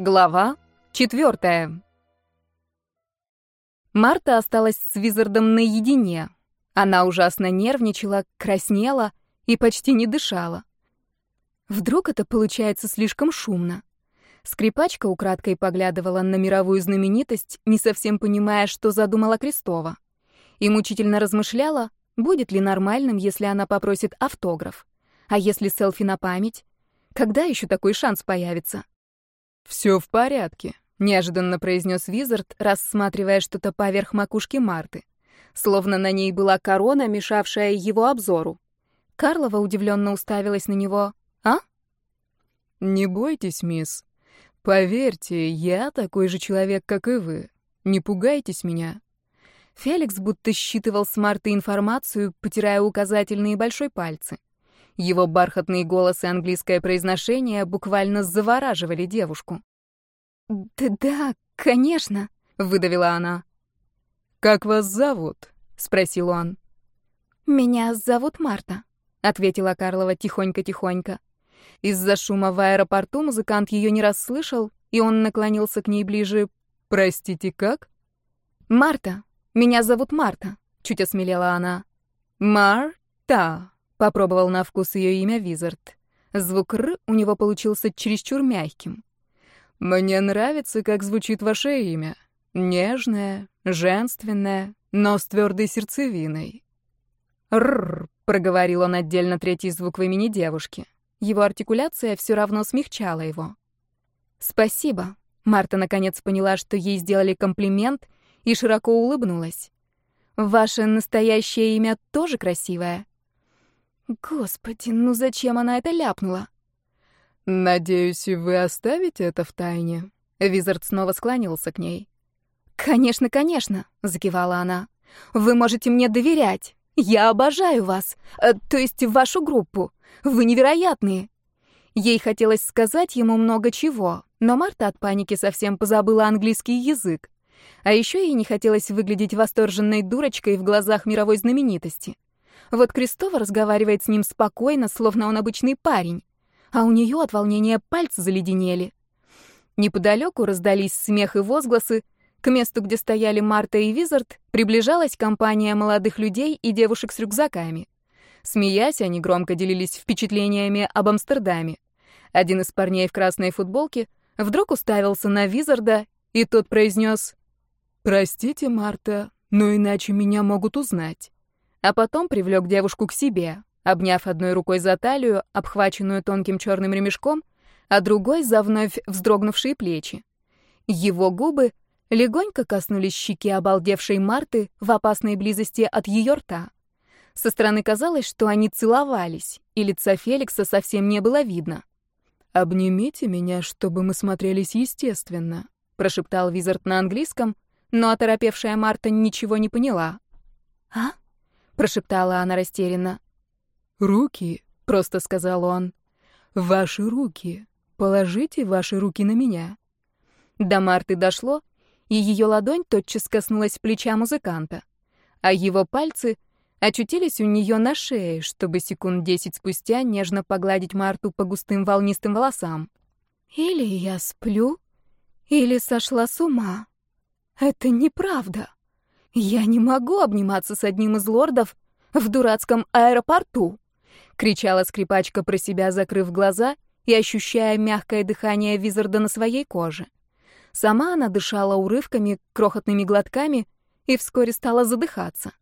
Глава четвертая. Марта осталась с Визардом наедине. Она ужасно нервничала, краснела и почти не дышала. Вдруг это получается слишком шумно? Скрипачка украдкой поглядывала на мировую знаменитость, не совсем понимая, что задумала Крестова. И мучительно размышляла, будет ли нормальным, если она попросит автограф. А если селфи на память? Когда еще такой шанс появится? «Все в порядке», — неожиданно произнес Визард, рассматривая что-то поверх макушки Марты. Словно на ней была корона, мешавшая его обзору. Карлова удивленно уставилась на него. «А?» «Не бойтесь, мисс. Поверьте, я такой же человек, как и вы. Не пугайтесь меня». Феликс будто считывал с Марты информацию, потирая указательные большой пальцы. Его бархатный голос и английское произношение буквально завораживали девушку. «Да-да, конечно», — выдавила она. «Как вас зовут?» — спросил он. «Меня зовут Марта», — ответила Карлова тихонько-тихонько. Из-за шума в аэропорту музыкант ее не расслышал, и он наклонился к ней ближе. «Простите, как?» «Марта. Меня зовут Марта», — чуть осмелела она. «Марта», Попробовал на вкус ее имя Визард. Звук «р» у него получился чересчур мягким. «Мне нравится, как звучит ваше имя. Нежное, женственное, но с твердой сердцевиной». «Рррр», — проговорил он отдельно третий звук в имени девушки. Его артикуляция все равно смягчала его. «Спасибо». Марта наконец поняла, что ей сделали комплимент, и широко улыбнулась. «Ваше настоящее имя тоже красивое?» Господи, ну зачем она это ляпнула? Надеюсь, вы оставите это в тайне. Визард снова склонился к ней. Конечно, конечно, закивала она. Вы можете мне доверять. Я обожаю вас, э, то есть вашу группу. Вы невероятные. Ей хотелось сказать ему много чего, но Марта от паники совсем позабыла английский язык. А еще ей не хотелось выглядеть восторженной дурочкой в глазах мировой знаменитости. Вот Крестова разговаривает с ним спокойно, словно он обычный парень, а у нее от волнения пальцы заледенели. Неподалеку раздались смех и возгласы. К месту, где стояли Марта и Визард, приближалась компания молодых людей и девушек с рюкзаками. Смеясь, они громко делились впечатлениями об Амстердаме. Один из парней в красной футболке вдруг уставился на Визарда, и тот произнес «Простите, Марта, но иначе меня могут узнать» а потом привлек девушку к себе, обняв одной рукой за талию, обхваченную тонким черным ремешком, а другой за вновь вздрогнувшие плечи. Его губы легонько коснулись щеки обалдевшей Марты в опасной близости от ее рта. Со стороны казалось, что они целовались, и лица Феликса совсем не было видно. «Обнимите меня, чтобы мы смотрелись естественно», — прошептал Визард на английском, но оторопевшая Марта ничего не поняла. «А?» Прошептала она растерянно. «Руки», — просто сказал он. «Ваши руки. Положите ваши руки на меня». До Марты дошло, и ее ладонь тотчас коснулась плеча музыканта, а его пальцы очутились у нее на шее, чтобы секунд десять спустя нежно погладить Марту по густым волнистым волосам. «Или я сплю, или сошла с ума. Это неправда». «Я не могу обниматься с одним из лордов в дурацком аэропорту!» — кричала скрипачка про себя, закрыв глаза и ощущая мягкое дыхание Визарда на своей коже. Сама она дышала урывками, крохотными глотками и вскоре стала задыхаться.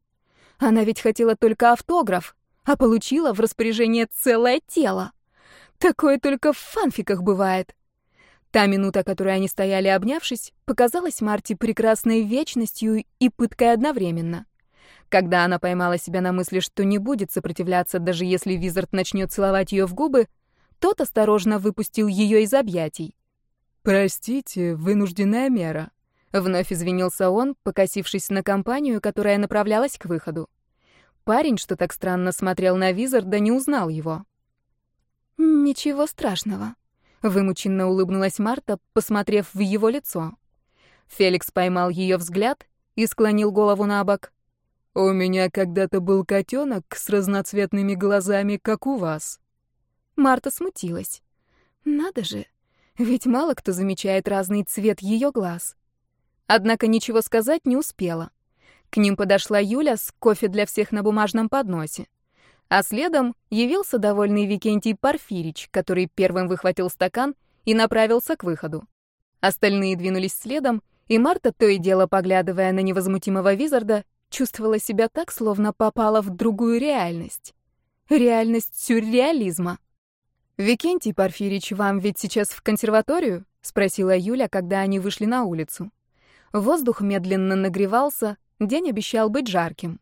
Она ведь хотела только автограф, а получила в распоряжение целое тело. Такое только в фанфиках бывает. Та минута, которой они стояли обнявшись, показалась Марти прекрасной вечностью и пыткой одновременно. Когда она поймала себя на мысли, что не будет сопротивляться, даже если Визард начнет целовать ее в губы, тот осторожно выпустил ее из объятий. «Простите, вынужденная мера», — вновь извинился он, покосившись на компанию, которая направлялась к выходу. Парень, что так странно смотрел на Визарда, не узнал его. «Ничего страшного», Вымученно улыбнулась Марта, посмотрев в его лицо. Феликс поймал ее взгляд и склонил голову на бок. «У меня когда-то был котенок с разноцветными глазами, как у вас». Марта смутилась. «Надо же, Ведь мало кто замечает разный цвет ее глаз. Однако ничего сказать не успела. К ним подошла Юля с кофе для всех на бумажном подносе. А следом явился довольный Викентий Порфирич, который первым выхватил стакан и направился к выходу. Остальные двинулись следом, и Марта, то и дело поглядывая на невозмутимого Визарда, чувствовала себя так, словно попала в другую реальность. Реальность сюрреализма. «Викентий Порфирич, вам ведь сейчас в консерваторию?» — спросила Юля, когда они вышли на улицу. Воздух медленно нагревался, день обещал быть жарким.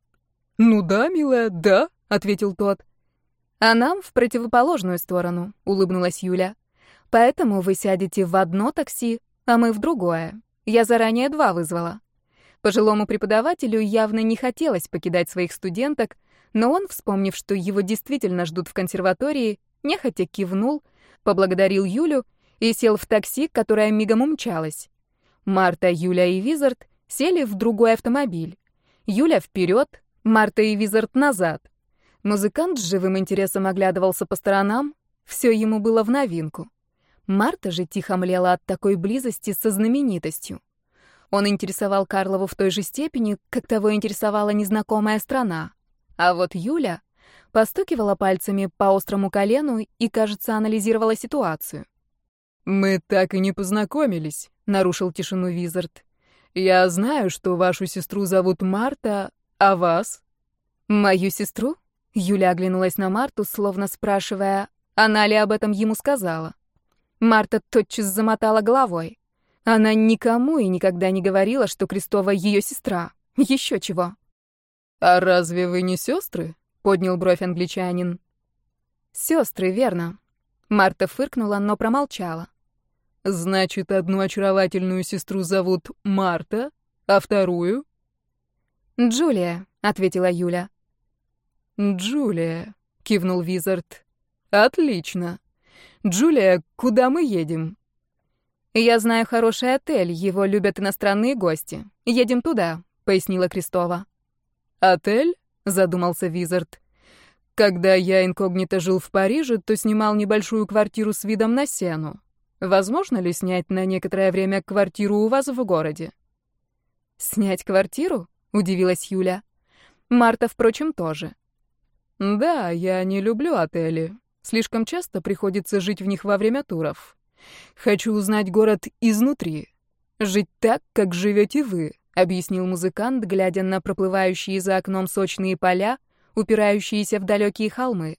«Ну да, милая, да», — ответил тот. «А нам в противоположную сторону», — улыбнулась Юля. «Поэтому вы сядете в одно такси, а мы в другое. Я заранее два вызвала». Пожилому преподавателю явно не хотелось покидать своих студенток, но он, вспомнив, что его действительно ждут в консерватории, нехотя кивнул, поблагодарил Юлю и сел в такси, которое мигом умчалось. Марта, Юля и Визард сели в другой автомобиль. Юля вперед, Марта и Визард назад. Музыкант с живым интересом оглядывался по сторонам, все ему было в новинку. Марта же тихо млела от такой близости со знаменитостью. Он интересовал Карлову в той же степени, как того интересовала незнакомая страна. А вот Юля постукивала пальцами по острому колену и, кажется, анализировала ситуацию. «Мы так и не познакомились», — нарушил тишину Визард. «Я знаю, что вашу сестру зовут Марта, а вас?» «Мою сестру?» — Юля оглянулась на Марту, словно спрашивая, она ли об этом ему сказала. Марта тотчас замотала головой. Она никому и никогда не говорила, что Крестова ее сестра. Еще чего. «А разве вы не сестры?» — поднял бровь англичанин. «Сестры, верно». Марта фыркнула, но промолчала. «Значит, одну очаровательную сестру зовут Марта, а вторую?» «Джулия», — ответила Юля. «Джулия», — кивнул Визард. «Отлично. Джулия, куда мы едем?» «Я знаю хороший отель, его любят иностранные гости. Едем туда», — пояснила Крестова. «Отель?» — задумался Визард. «Когда я инкогнито жил в Париже, то снимал небольшую квартиру с видом на Сену. Возможно ли снять на некоторое время квартиру у вас в городе?» «Снять квартиру?» — удивилась Юля. Марта, впрочем, тоже. «Да, я не люблю отели. Слишком часто приходится жить в них во время туров. Хочу узнать город изнутри. Жить так, как живете вы, объяснил музыкант, глядя на проплывающие за окном сочные поля, упирающиеся в далекие холмы.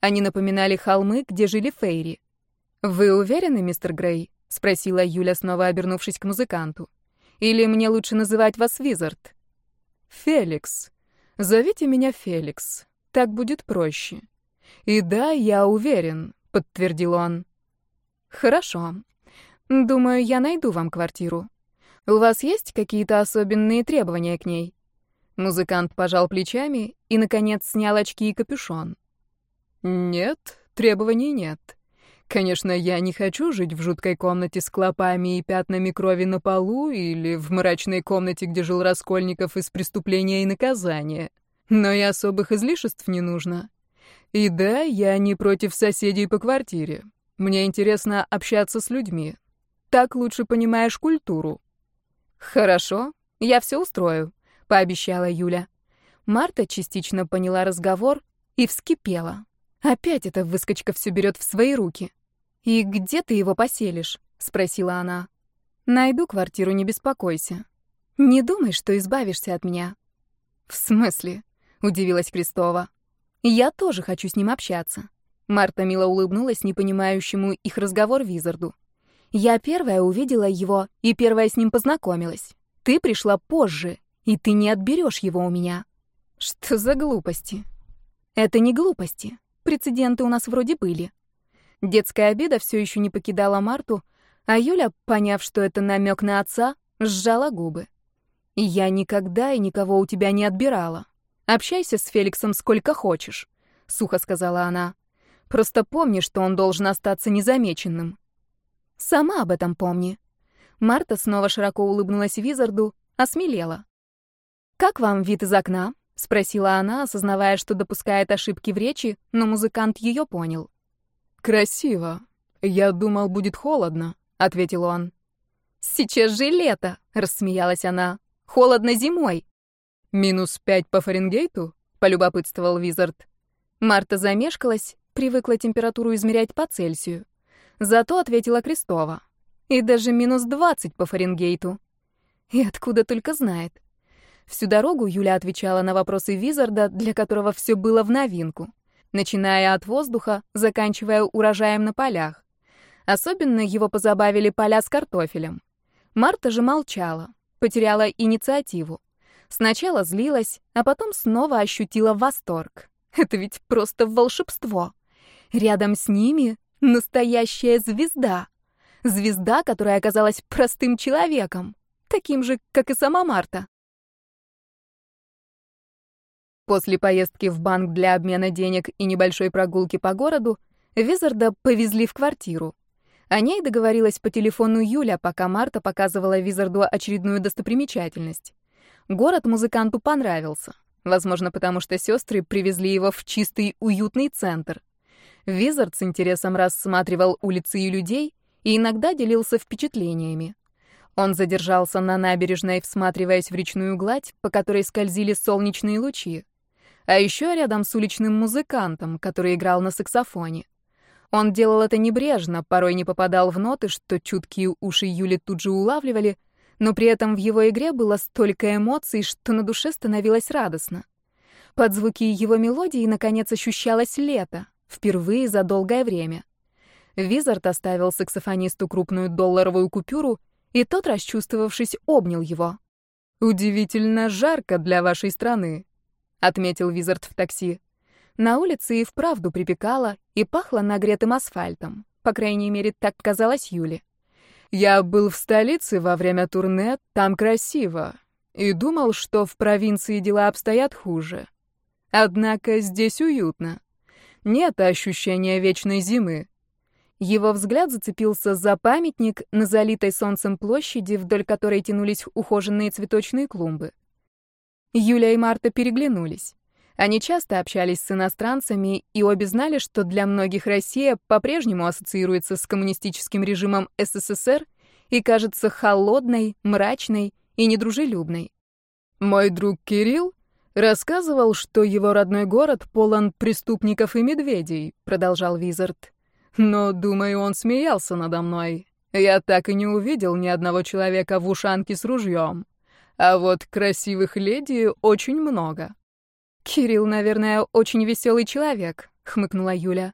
Они напоминали холмы, где жили фейри. Вы уверены, мистер Грей? спросила Юля, снова обернувшись к музыканту. Или мне лучше называть вас Визард? Феликс. Зовите меня Феликс. Так будет проще. И да, я уверен, подтвердил он. Хорошо. Думаю, я найду вам квартиру. У вас есть какие-то особенные требования к ней? Музыкант пожал плечами и, наконец, снял очки и капюшон. Нет, требований нет. Конечно, я не хочу жить в жуткой комнате с клопами и пятнами крови на полу или в мрачной комнате, где жил Раскольников из преступления и наказания. Но и особых излишеств не нужно. И да, я не против соседей по квартире. Мне интересно общаться с людьми. Так лучше понимаешь культуру. Хорошо, я все устрою, пообещала Юля. Марта частично поняла разговор и вскипела. Опять эта выскочка все берет в свои руки. И где ты его поселишь? спросила она. Найду квартиру, не беспокойся. Не думай, что избавишься от меня. В смысле? Удивилась Крестова. Я тоже хочу с ним общаться. Марта мило улыбнулась непонимающему их разговор Визарду. «Я первая увидела его и первая с ним познакомилась. Ты пришла позже, и ты не отберешь его у меня». «Что за глупости?» «Это не глупости. Прецеденты у нас вроде были». Детская обида все еще не покидала Марту, а Юля, поняв, что это намек на отца, сжала губы. «Я никогда и никого у тебя не отбирала. Общайся с Феликсом сколько хочешь», — сухо сказала она. Просто помни, что он должен остаться незамеченным. Сама об этом помни. Марта снова широко улыбнулась Визарду, осмелела. «Как вам вид из окна?» — спросила она, осознавая, что допускает ошибки в речи, но музыкант ее понял. «Красиво. «Я думал, будет холодно», — ответил он. «Сейчас же лето», — рассмеялась она. «Холодно зимой». «Минус пять по Фаренгейту?» — полюбопытствовал Визард. Марта замешкалась, привыкла температуру измерять по Цельсию. Зато ответила Крестова. И даже минус двадцать по Фаренгейту. И откуда только знает. Всю дорогу Юля отвечала на вопросы Визарда, для которого все было в новинку, начиная от воздуха, заканчивая урожаем на полях. Особенно его позабавили поля с картофелем. Марта же молчала, потеряла инициативу. Сначала злилась, а потом снова ощутила восторг. Это ведь просто волшебство. Рядом с ними настоящая звезда. Звезда, которая оказалась простым человеком, таким же, как и сама Марта. После поездки в банк для обмена денег и небольшой прогулки по городу Визарда повезли в квартиру. О ней договорилась по телефону Юля, пока Марта показывала Визарду очередную достопримечательность. Город музыканту понравился. Возможно, потому что сестры привезли его в чистый, уютный центр. Визард с интересом рассматривал улицы и людей и иногда делился впечатлениями. Он задержался на набережной, всматриваясь в речную гладь, по которой скользили солнечные лучи а еще рядом с уличным музыкантом, который играл на саксофоне. Он делал это небрежно, порой не попадал в ноты, что чуткие уши Юли тут же улавливали, но при этом в его игре было столько эмоций, что на душе становилось радостно. Под звуки его мелодии, наконец, ощущалось лето, впервые за долгое время. Визард оставил саксофонисту крупную долларовую купюру, и тот, расчувствовавшись, обнял его. «Удивительно жарко для вашей страны», — отметил Визард в такси. На улице и вправду припекало и пахло нагретым асфальтом. По крайней мере, так казалось Юле. «Я был в столице во время турне, там красиво, и думал, что в провинции дела обстоят хуже. Однако здесь уютно. Нет ощущения вечной зимы». Его взгляд зацепился за памятник на залитой солнцем площади, вдоль которой тянулись ухоженные цветочные клумбы. Юля и Марта переглянулись. Они часто общались с иностранцами, и обе знали, что для многих Россия по-прежнему ассоциируется с коммунистическим режимом СССР и кажется холодной, мрачной и недружелюбной. «Мой друг Кирилл рассказывал, что его родной город полон преступников и медведей», — продолжал Визард. «Но, думаю, он смеялся надо мной. Я так и не увидел ни одного человека в ушанке с ружьем. А вот красивых леди очень много. Кирилл, наверное, очень веселый человек, хмыкнула Юля.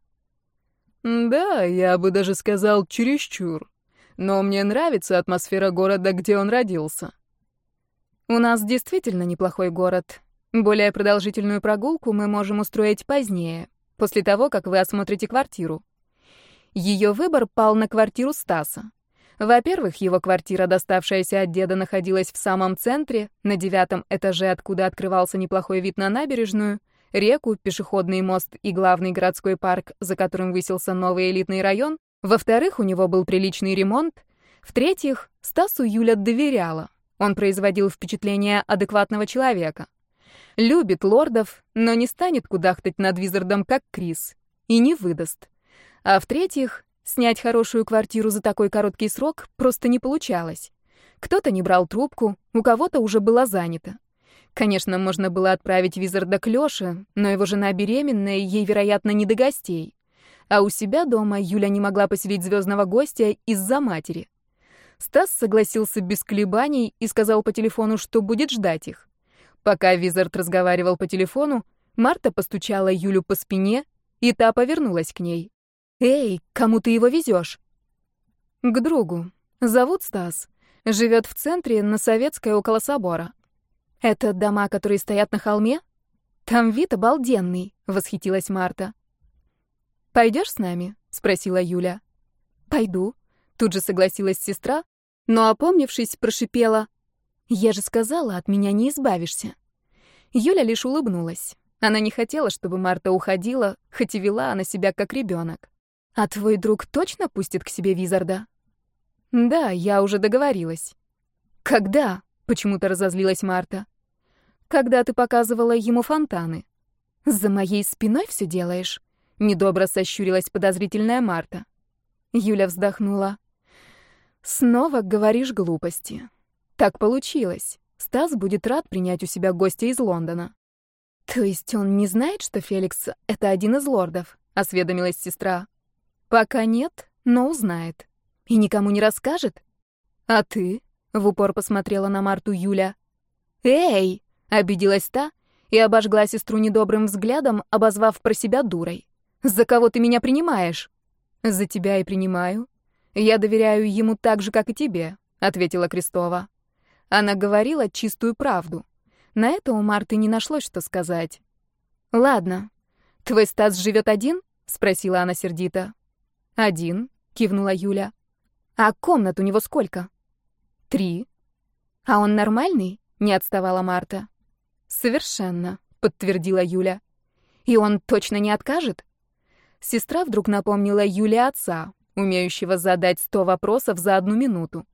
Да, я бы даже сказал чересчур. Но мне нравится атмосфера города, где он родился. У нас действительно неплохой город. Более продолжительную прогулку мы можем устроить позднее, после того, как вы осмотрите квартиру. Ее выбор пал на квартиру Стаса. Во-первых, его квартира, доставшаяся от деда, находилась в самом центре, на девятом этаже, откуда открывался неплохой вид на набережную, реку, пешеходный мост и главный городской парк, за которым высился новый элитный район. Во-вторых, у него был приличный ремонт. В-третьих, Стасу Юля доверяла. Он производил впечатление адекватного человека. Любит лордов, но не станет кудахтать над Визардом, как Крис. И не выдаст. А в-третьих, Снять хорошую квартиру за такой короткий срок просто не получалось. Кто-то не брал трубку, у кого-то уже было занято. Конечно, можно было отправить Визарда к Лёше, но его жена беременная, ей, вероятно, не до гостей. А у себя дома Юля не могла поселить звездного гостя из-за матери. Стас согласился без колебаний и сказал по телефону, что будет ждать их. Пока Визард разговаривал по телефону, Марта постучала Юлю по спине, и та повернулась к ней. «Эй, кому ты его везешь?» «К другу. Зовут Стас. Живет в центре, на Советской, около собора». «Это дома, которые стоят на холме?» «Там вид обалденный», — восхитилась Марта. «Пойдешь с нами?» — спросила Юля. «Пойду», — тут же согласилась сестра, но, опомнившись, прошипела. «Я же сказала, от меня не избавишься». Юля лишь улыбнулась. Она не хотела, чтобы Марта уходила, хоть и вела она себя как ребенок. «А твой друг точно пустит к себе Визарда?» «Да, я уже договорилась». «Когда?» — почему-то разозлилась Марта. «Когда ты показывала ему фонтаны». «За моей спиной все делаешь?» — недобро сощурилась подозрительная Марта. Юля вздохнула. Снова говоришь глупости. Так получилось. Стас будет рад принять у себя гостя из Лондона. То есть он не знает, что Феликс — это один из лордов? Осведомилась сестра. Пока нет, но узнает. И никому не расскажет? А ты? В упор посмотрела на Марту Юля. Эй! Обиделась та и обожгла сестру недобрым взглядом, обозвав про себя дурой. «За кого ты меня принимаешь?» «За тебя и принимаю. Я доверяю ему так же, как и тебе», — ответила Крестова. Она говорила чистую правду. На это у Марты не нашлось, что сказать. «Ладно. Твой Стас живет один?» — спросила она сердито. «Один», — кивнула Юля. «А комнат у него сколько?» «Три». «А он нормальный?» — не отставала Марта. «Совершенно», — подтвердила Юля. «И он точно не откажет?» Сестра вдруг напомнила Юле отца, умеющего задать сто вопросов за одну минуту.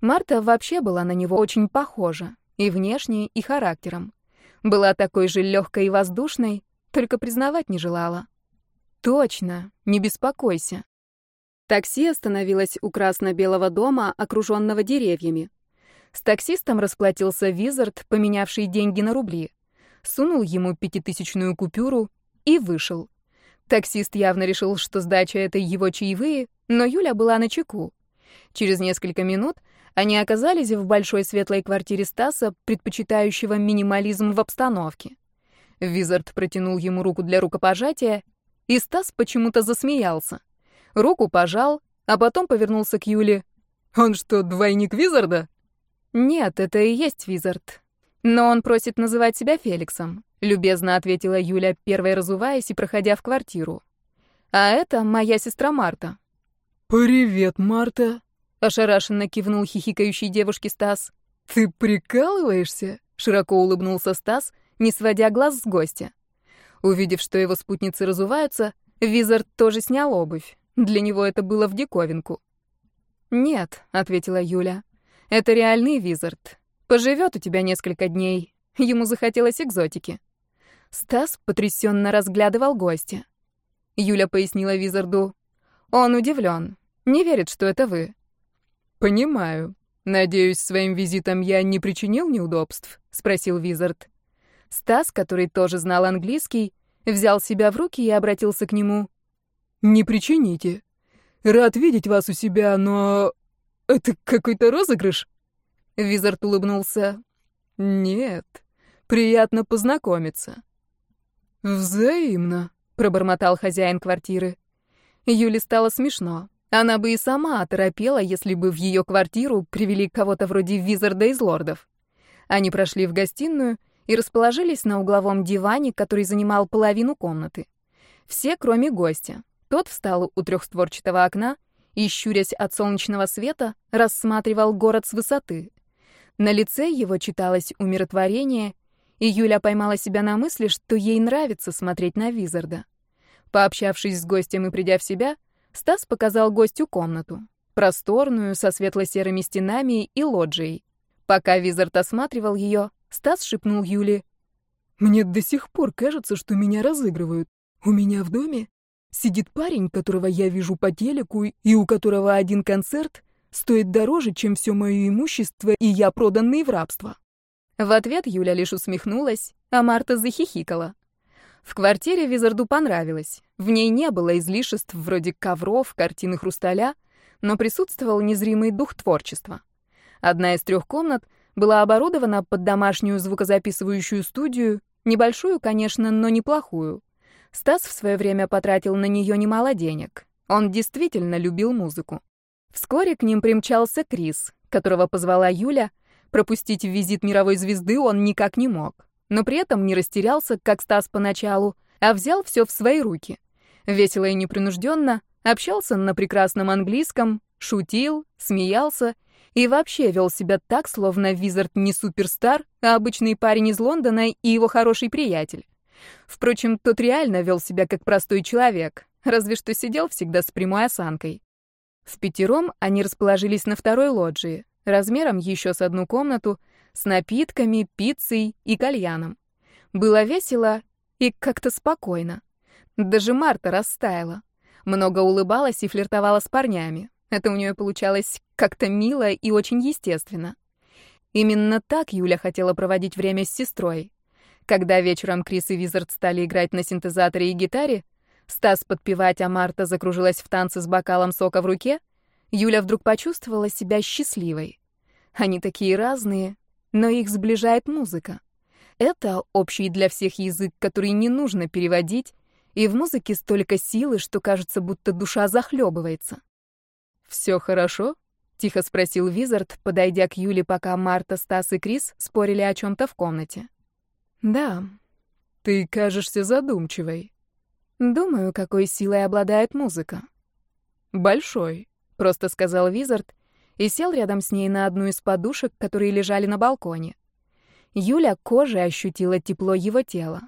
Марта вообще была на него очень похожа, и внешне, и характером. Была такой же легкой и воздушной, только признавать не желала. «Точно, не беспокойся». Такси остановилось у красно-белого дома, окруженного деревьями. С таксистом расплатился Визард, поменявший деньги на рубли. Сунул ему пятитысячную купюру и вышел. Таксист явно решил, что сдача — это его чаевые, но Юля была на чеку. Через несколько минут они оказались в большой светлой квартире Стаса, предпочитающего минимализм в обстановке. Визард протянул ему руку для рукопожатия, и Стас почему-то засмеялся. Руку пожал, а потом повернулся к Юле. «Он что, двойник Визарда?» «Нет, это и есть Визард. Но он просит называть себя Феликсом», — любезно ответила Юля, первой разуваясь и проходя в квартиру. «А это моя сестра Марта». «Привет, Марта», — ошарашенно кивнул хихикающий девушке Стас. «Ты прикалываешься?» — широко улыбнулся Стас, не сводя глаз с гостя. Увидев, что его спутницы разуваются, Визард тоже снял обувь. Для него это было в диковинку. «Нет», — ответила Юля. Это реальный Визард. Поживет у тебя несколько дней. Ему захотелось экзотики. Стас потрясенно разглядывал гостя. Юля пояснила Визарду. Он удивлен. Не верит, что это вы. Понимаю. Надеюсь, своим визитом я не причинил неудобств, спросил Визард. Стас, который тоже знал английский, взял себя в руки и обратился к нему. Не причините. Рад видеть вас у себя, но это какой-то розыгрыш?» Визард улыбнулся. «Нет, приятно познакомиться». «Взаимно», — пробормотал хозяин квартиры. Юле стало смешно. Она бы и сама оторопела, если бы в ее квартиру привели кого-то вроде Визарда из лордов. Они прошли в гостиную и расположились на угловом диване, который занимал половину комнаты. Все, кроме гостя. Тот встал у трехстворчатого окна и, щурясь от солнечного света, рассматривал город с высоты. На лице его читалось умиротворение, и Юля поймала себя на мысли, что ей нравится смотреть на Визарда. Пообщавшись с гостем и придя в себя, Стас показал гостю комнату, просторную, со светло-серыми стенами и лоджией. Пока Визард осматривал ее, Стас шепнул Юле. «Мне до сих пор кажется, что меня разыгрывают. У меня в доме Сидит парень, которого я вижу по телеку, и у которого один концерт стоит дороже, чем все мое имущество, и я проданный в рабство. В ответ Юля лишь усмехнулась, а Марта захихикала. В квартире Визарду понравилось. В ней не было излишеств вроде ковров, картины хрусталя, но присутствовал незримый дух творчества. Одна из трех комнат была оборудована под домашнюю звукозаписывающую студию, небольшую, конечно, но неплохую. Стас в свое время потратил на нее немало денег. Он действительно любил музыку. Вскоре к ним примчался Крис, которого позвала Юля. Пропустить визит мировой звезды он никак не мог. Но при этом не растерялся, как Стас поначалу, а взял все в свои руки. Весело и непринужденно общался на прекрасном английском, шутил, смеялся и вообще вел себя так, словно Визард не суперстар, а обычный парень из Лондона и его хороший приятель. Впрочем, тот реально вел себя как простой человек, разве что сидел всегда с прямой осанкой. В пятером они расположились на второй лоджии, размером еще с одну комнату, с напитками, пиццей и кальяном. Было весело и как-то спокойно. Даже Марта растаяла. Много улыбалась и флиртовала с парнями. Это у нее получалось как-то мило и очень естественно. Именно так Юля хотела проводить время с сестрой. Когда вечером Крис и Визард стали играть на синтезаторе и гитаре, Стас подпевать, а Марта закружилась в танце с бокалом сока в руке, Юля вдруг почувствовала себя счастливой. Они такие разные, но их сближает музыка. Это общий для всех язык, который не нужно переводить, и в музыке столько силы, что кажется, будто душа захлебывается. «Все хорошо?» — тихо спросил Визард, подойдя к Юле, пока Марта, Стас и Крис спорили о чем-то в комнате. «Да, ты кажешься задумчивой». «Думаю, какой силой обладает музыка». «Большой», — просто сказал Визард и сел рядом с ней на одну из подушек, которые лежали на балконе. Юля кожей ощутила тепло его тела.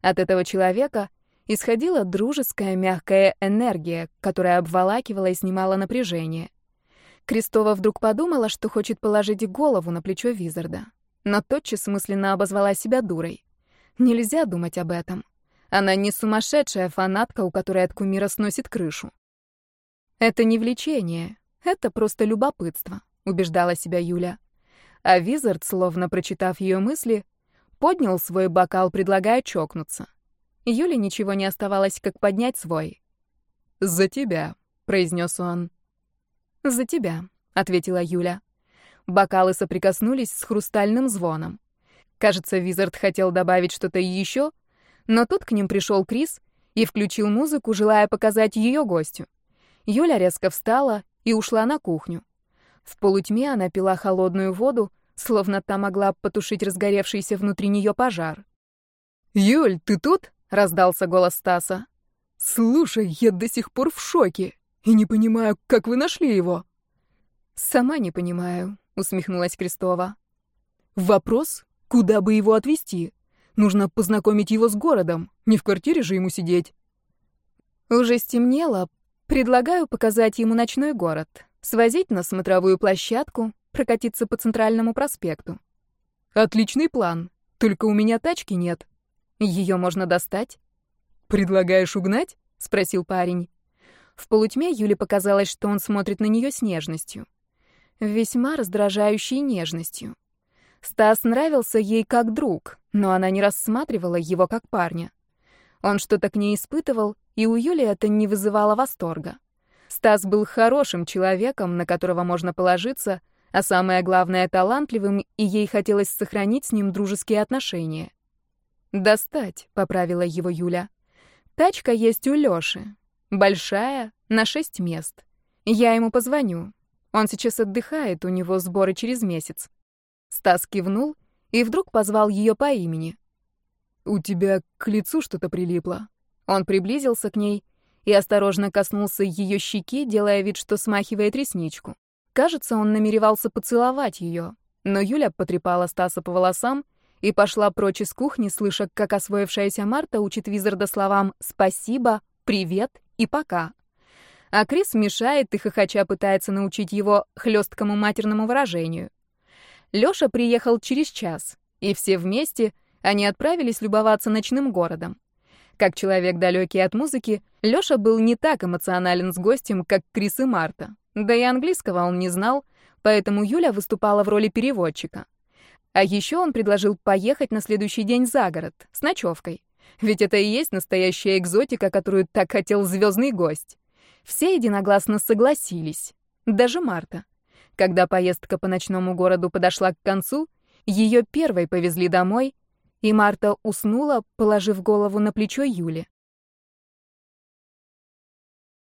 От этого человека исходила дружеская мягкая энергия, которая обволакивала и снимала напряжение. Крестова вдруг подумала, что хочет положить голову на плечо Визарда, но тотчас мысленно обозвала себя дурой. Нельзя думать об этом. Она не сумасшедшая фанатка, у которой от кумира сносит крышу. Это не влечение, это просто любопытство, убеждала себя Юля. А Визард, словно прочитав ее мысли, поднял свой бокал, предлагая чокнуться. Юле ничего не оставалось, как поднять свой. «За тебя», — произнес он. «За тебя», — ответила Юля. Бокалы соприкоснулись с хрустальным звоном. Кажется, Визард хотел добавить что-то еще, но тут к ним пришел Крис и включил музыку, желая показать ее гостю. Юля резко встала и ушла на кухню. В полутьме она пила холодную воду, словно та могла потушить разгоревшийся внутри нее пожар. «Юль, ты тут?» — раздался голос Стаса. «Слушай, я до сих пор в шоке и не понимаю, как вы нашли его». «Сама не понимаю», — усмехнулась Крестова. «Вопрос, куда бы его отвезти?» Нужно познакомить его с городом, не в квартире же ему сидеть. Уже стемнело. Предлагаю показать ему ночной город, свозить на смотровую площадку, прокатиться по центральному проспекту. Отличный план. Только у меня тачки нет. Ее можно достать. Предлагаешь угнать? спросил парень. В полутьме Юле показалось, что он смотрит на нее с нежностью. Весьма раздражающей нежностью. Стас нравился ей как друг, но она не рассматривала его как парня. Он что-то к ней испытывал, и у Юли это не вызывало восторга. Стас был хорошим человеком, на которого можно положиться, а самое главное — талантливым, и ей хотелось сохранить с ним дружеские отношения. «Достать», — поправила его Юля. «Тачка есть у Лёши. Большая, на шесть мест. Я ему позвоню. Он сейчас отдыхает, у него сборы через месяц. Стас кивнул и вдруг позвал ее по имени. «У тебя к лицу что-то прилипло». Он приблизился к ней и осторожно коснулся ее щеки, делая вид, что смахивает ресничку. Кажется, он намеревался поцеловать ее, но Юля потрепала Стаса по волосам и пошла прочь из кухни, слыша, как освоившаяся Марта учит Визарда словам «спасибо», «привет» и «пока». А Крис мешает и хохоча пытается научить его хлесткому матерному выражению. Лёша приехал через час, и все вместе они отправились любоваться ночным городом. Как человек далекий от музыки, Лёша был не так эмоционален с гостем, как Крис и Марта. Да и английского он не знал, поэтому Юля выступала в роли переводчика. А еще он предложил поехать на следующий день за город, с ночевкой. Ведь это и есть настоящая экзотика, которую так хотел звездный гость. Все единогласно согласились. Даже Марта. Когда поездка по ночному городу подошла к концу, ее первой повезли домой, и Марта уснула, положив голову на плечо Юли.